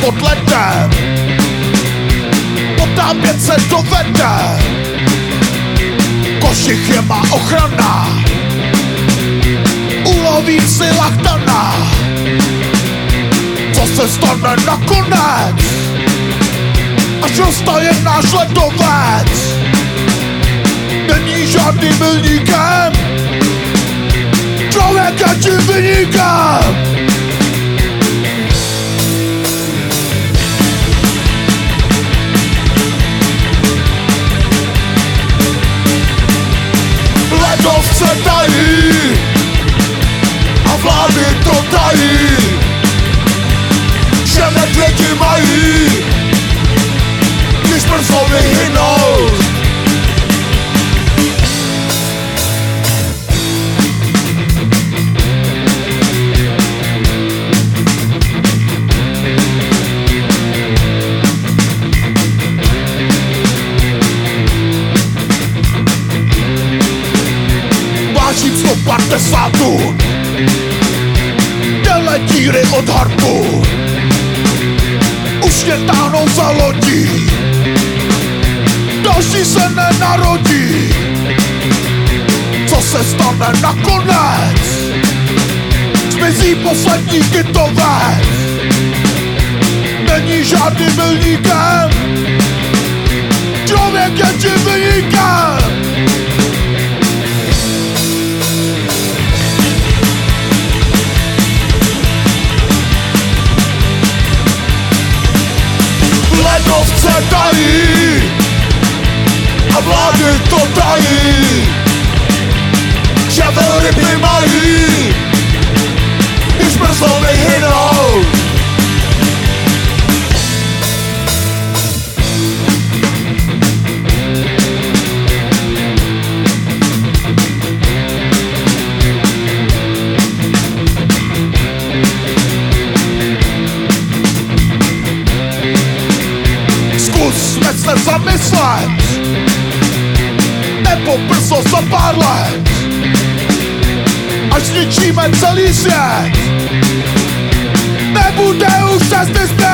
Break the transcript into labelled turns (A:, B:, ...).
A: pod ledem Potápět se dovede. Košich je má ochrana. Uloví si lachtana. Co se stane nakonec? Až roztaje náš ledovec. Není žádný milníkem. Člověka či vyníkem você tá aí. A Vladito tá aí Chama a Drake Marie dispersou e Renan vážím 150 Děle díry od harpu. Už mě táhnou za lodí. Další se nenarodí. Co se stane nakonec? Zmizí poslední kytovec Není žádný milníkem. Člověk je tím władzy tutaj Siadory plymali Już proszony hero Skuteczne zamysłać Nebo brzo za pár let. Až zničíme celý svět. Nebude už cesty zpět